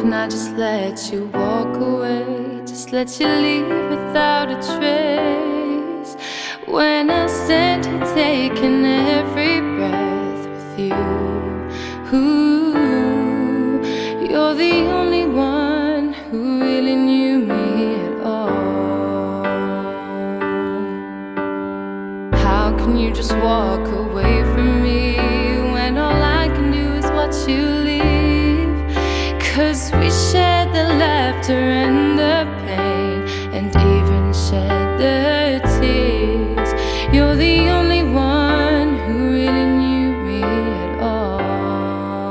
can I just let you walk away? Just let you leave without a trace. When I stand here taking every breath with you, Ooh, you're the only one who really knew me at all. How can you just walk away You're the only one who really knew me at all.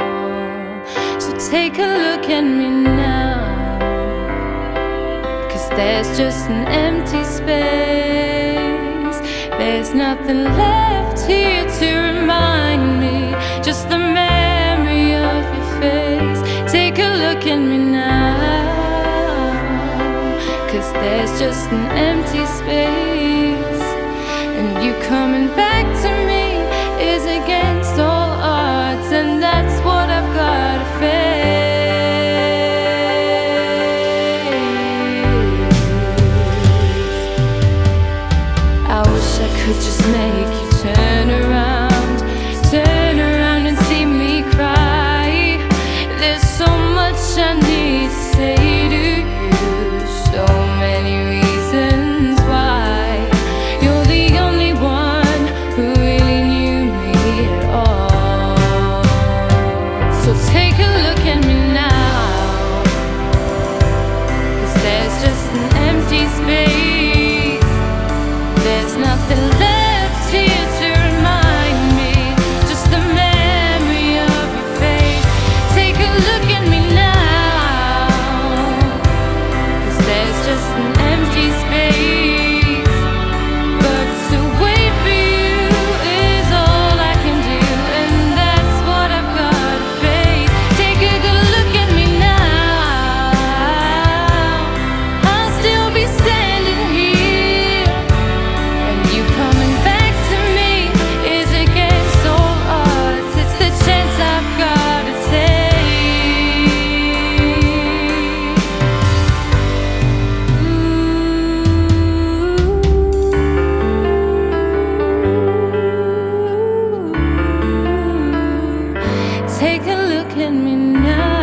So take a look at me now. Cause there's just an empty space. There's nothing left here to remind me. Just the memory of your face. Take a look at me now. Cause there's just an empty space. Coming back to me is against all odds. And that's what I've gotta face. I wish I could just Take a look at me now.